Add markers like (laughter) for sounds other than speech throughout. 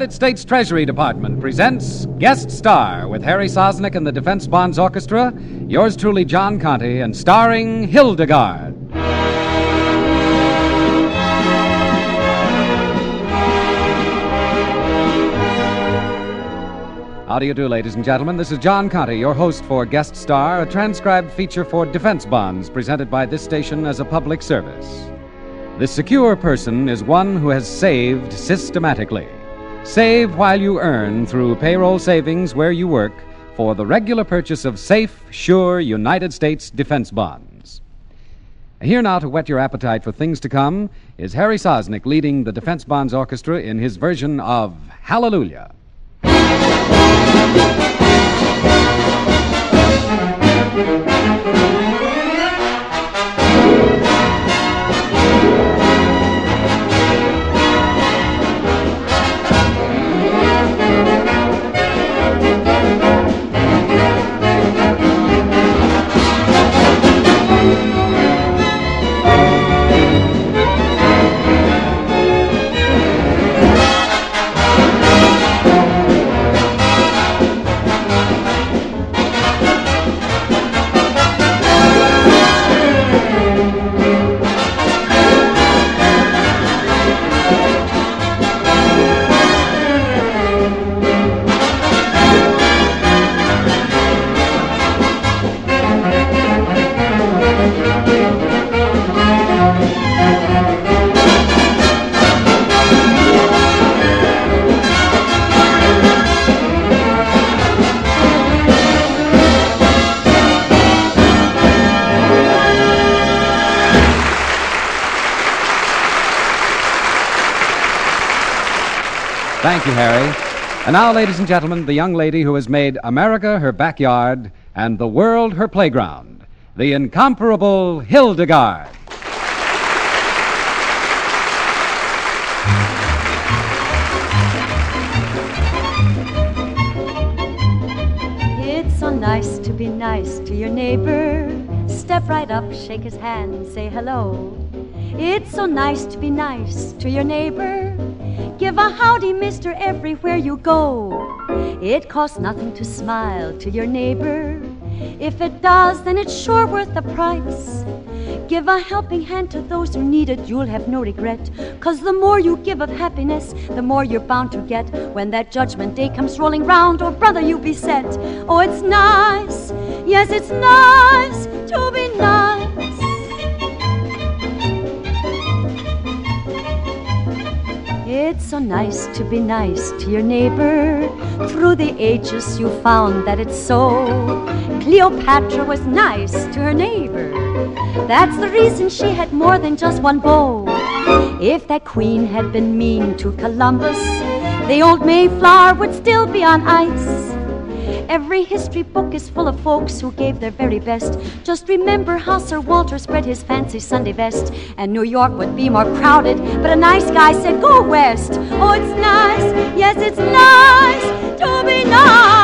United States Treasury Department presents Guest Star with Harry Sosnick and the Defense Bonds Orchestra, yours truly, John Conte, and starring Hildegarde. How do you do, ladies and gentlemen? This is John Conte, your host for Guest Star, a transcribed feature for Defense Bonds presented by this station as a public service. The secure person is one who has saved systematically. Save while you earn through payroll savings where you work for the regular purchase of safe, sure United States defense bonds. Here now to whet your appetite for things to come is Harry Sosnick leading the Defense Bonds Orchestra in his version of Hallelujah. Thank you, Harry. And now, ladies and gentlemen, the young lady who has made America her backyard and the world her playground, the incomparable Hildegarde. It's so nice to be nice to your neighbor. Step right up, shake his hand, say hello. It's so nice to be nice to your neighbor. Give a howdy, mister, everywhere you go. It costs nothing to smile to your neighbor. If it does, then it's sure worth the price. Give a helping hand to those who need it, you'll have no regret. Cause the more you give of happiness, the more you're bound to get. When that judgment day comes rolling round, oh brother, you'll be set. Oh, it's nice, yes, it's nice to be nice. It's so nice to be nice to your neighbor. Through the ages, you found that it's so. Cleopatra was nice to her neighbor. That's the reason she had more than just one beau. If that queen had been mean to Columbus, the old Mayflower would still be on ice. Every history book is full of folks who gave their very best. Just remember how Sir Walter spread his fancy Sunday vest. And New York would be more crowded, but a nice guy said, Go west. Oh, it's nice, yes, it's nice to be nice.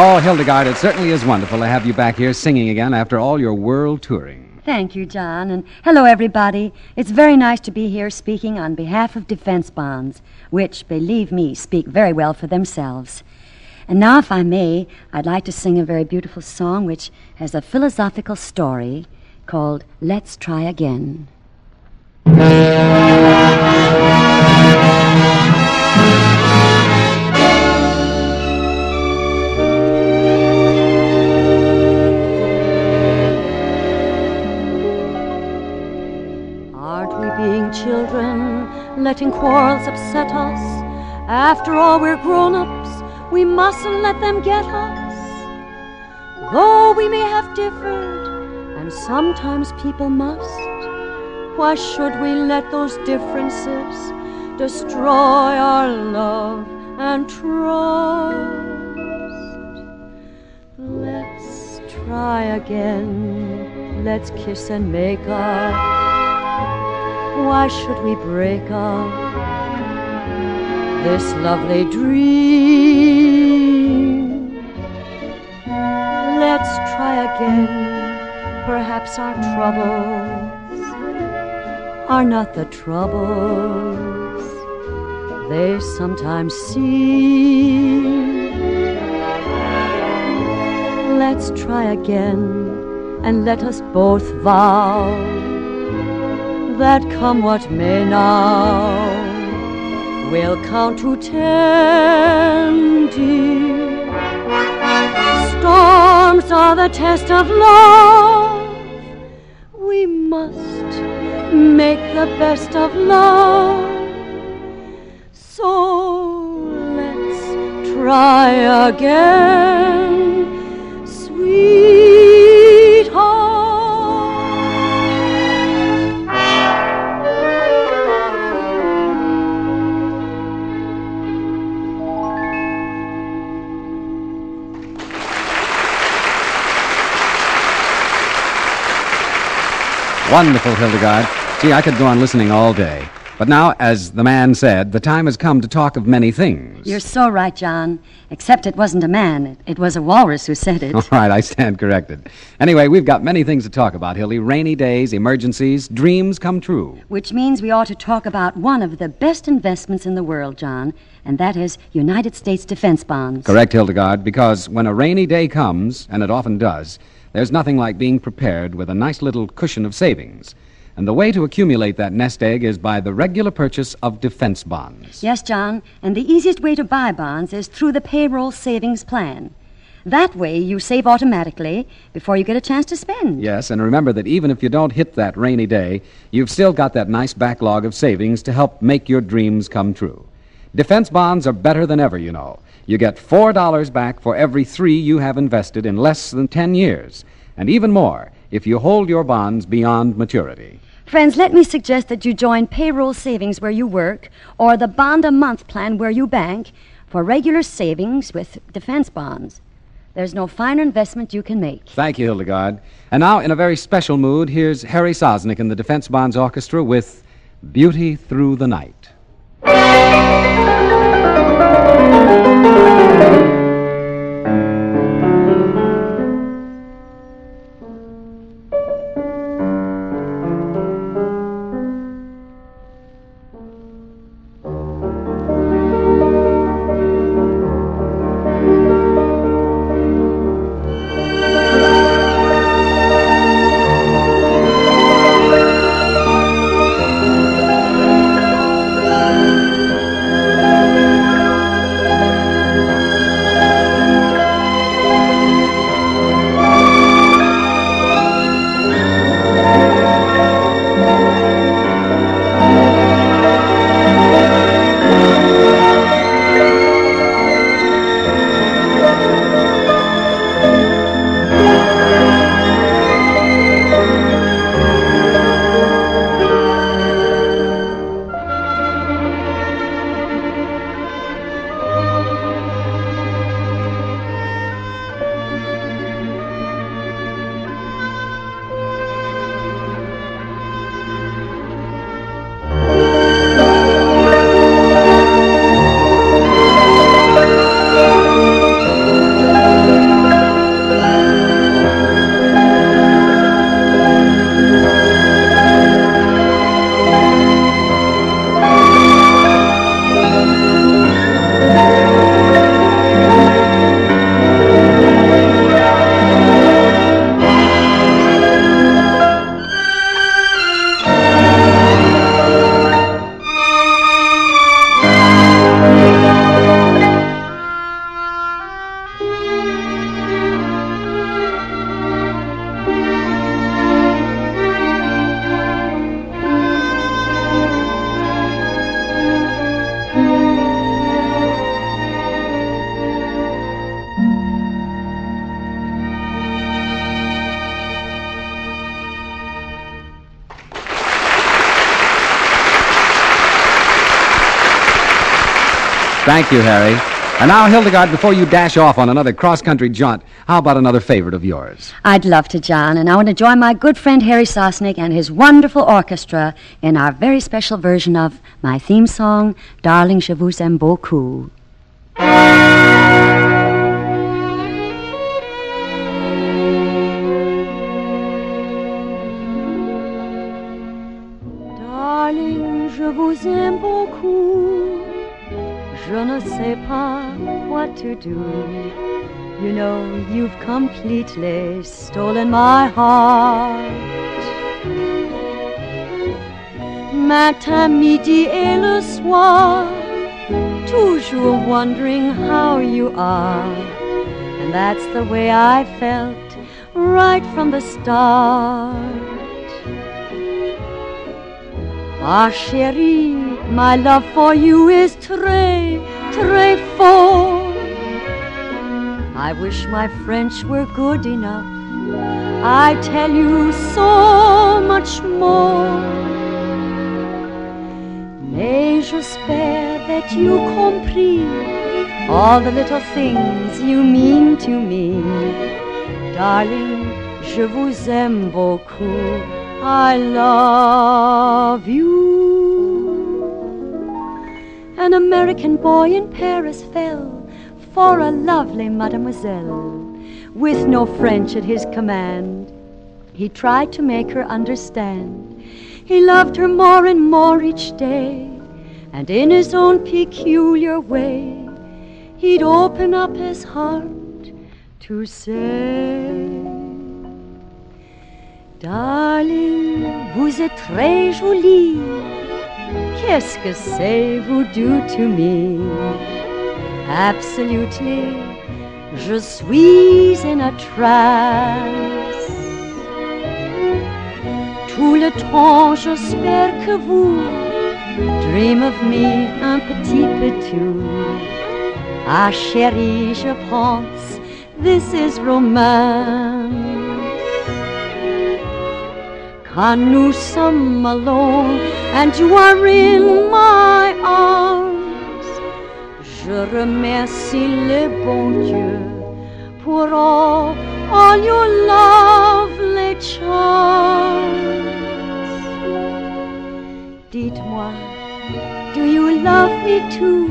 Oh, Hildegarde, it certainly is wonderful to have you back here singing again after all your world touring. Thank you, John, and hello, everybody. It's very nice to be here speaking on behalf of defense bonds, which, believe me, speak very well for themselves. And now, if I may, I'd like to sing a very beautiful song which has a philosophical story called Let's Try Again. Aren't we being children, letting quarrels upset us? After all, we're grown ups, we mustn't let them get us. Though we may have differed, and sometimes people must, why should we let those differences destroy our love and trust? Let's try again, let's kiss and make up. Why should we break up this lovely dream? Let's try again. perhaps our troubles are not the troubles they sometimes seem. Let's try again and let us both vow that come what may now, we'll count to ten, dear. Storms are the test of love. We must make the best of love. So let's try again, sweetheart. Wonderful, Hildegarde. Gee, I could go on listening all day. But now, as the man said, the time has come to talk of many things. You're so right, John. Except it wasn't a man. It, it was a walrus who said it. (laughs) All right, I stand corrected. Anyway, we've got many things to talk about, Hilly. Rainy days, emergencies, dreams come true. Which means we ought to talk about one of the best investments in the world, John, and that is United States defense bonds. Correct, Hildegarde, because when a rainy day comes, and it often does, there's nothing like being prepared with a nice little cushion of savings. And the way to accumulate that nest egg is by the regular purchase of defense bonds. Yes, John, and the easiest way to buy bonds is through the payroll savings plan. That way, you save automatically before you get a chance to spend. Yes, and remember that even if you don't hit that rainy day, you've still got that nice backlog of savings to help make your dreams come true. Defense bonds are better than ever, you know. You get $4 back for every three you have invested in less than 10 years, and even more if you hold your bonds beyond maturity. Friends, let me suggest that you join payroll savings where you work or the bond a month plan where you bank for regular savings with defense bonds. There's no finer investment you can make. Thank you, Hildegarde. And now, in a very special mood, here's Harry Sosnick and the Defense Bonds Orchestra with Beauty Through the Night. thank you. Thank you, Harry. And now, Hildegarde, before you dash off on another cross country jaunt, how about another favorite of yours? I'd love to, John, and I want to join my good friend Harry Sosnick and his wonderful orchestra in our very special version of my theme song, Darling, Je vous aime beaucoup. Darling, je vous aime beaucoup. Je ne sais pas what to do. You know, you've completely stolen my heart. Matin, midi et le soir, toujours wondering how you are. And that's the way I felt right from the start. Ah, chérie, my love for you is très, très fort. I wish my French were good enough. I tell you so much more. Mais j'espère that you compris all the little things you mean to me. Darling, je vous aime beaucoup. I love you. An American boy in Paris fell for a lovely mademoiselle with no French at his command. He tried to make her understand. He loved her more and more each day, and in his own peculiar way, he'd open up his heart to say. Darling, vous êtes très jolie. Qu'est-ce que c'est vous do to me? Absolutely, je suis in a trance. Tout le temps, j'espère que vous dream of me un petit peu tout. Ah chérie, je pense, this is romance. Quand nous sommes alone and you are in my arms, je remercie le bon Dieu pour all, all your lovely charms. Dites-moi, do you love me too?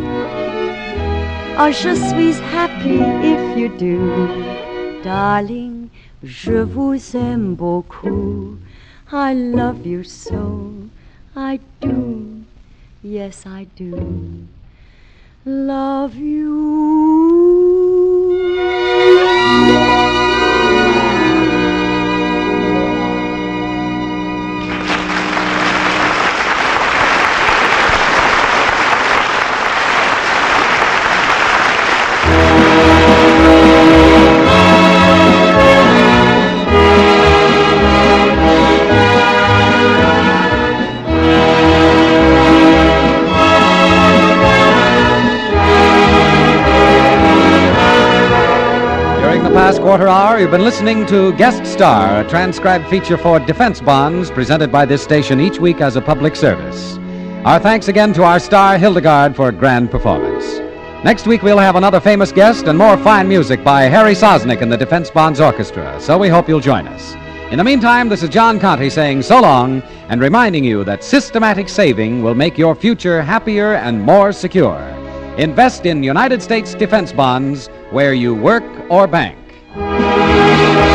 Oh, je suis happy if you do. Darling, je vous aime beaucoup. I love you so. I do. Yes, I do. Love you. Past quarter hour, you've been listening to Guest Star, a transcribed feature for defense bonds presented by this station each week as a public service. Our thanks again to our star, Hildegarde, for a grand performance. Next week, we'll have another famous guest and more fine music by Harry Sosnick and the Defense Bonds Orchestra, so we hope you'll join us. In the meantime, this is John Conte saying so long and reminding you that systematic saving will make your future happier and more secure. Invest in United States defense bonds where you work or bank. Música